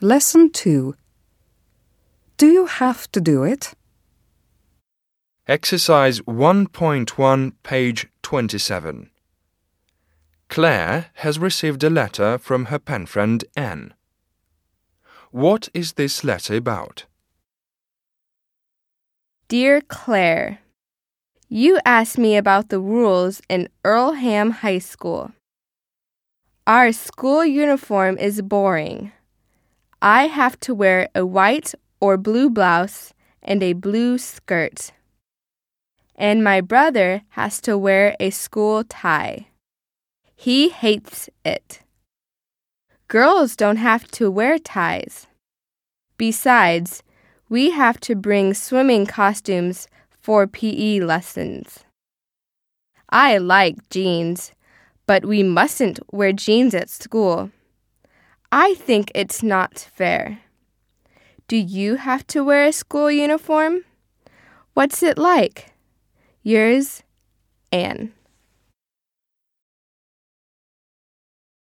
Lesson 2 Do you have to do it? Exercise 1.1, page 27. Claire has received a letter from her pen friend Anne. What is this letter about? Dear Claire, You asked me about the rules in Earlham High School. Our school uniform is boring. I have to wear a white or blue blouse and a blue skirt. And my brother has to wear a school tie. He hates it. Girls don't have to wear ties. Besides, we have to bring swimming costumes for PE lessons. I like jeans, but we mustn't wear jeans at school. I think it's not fair. Do you have to wear a school uniform? What's it like? Yours, Anne.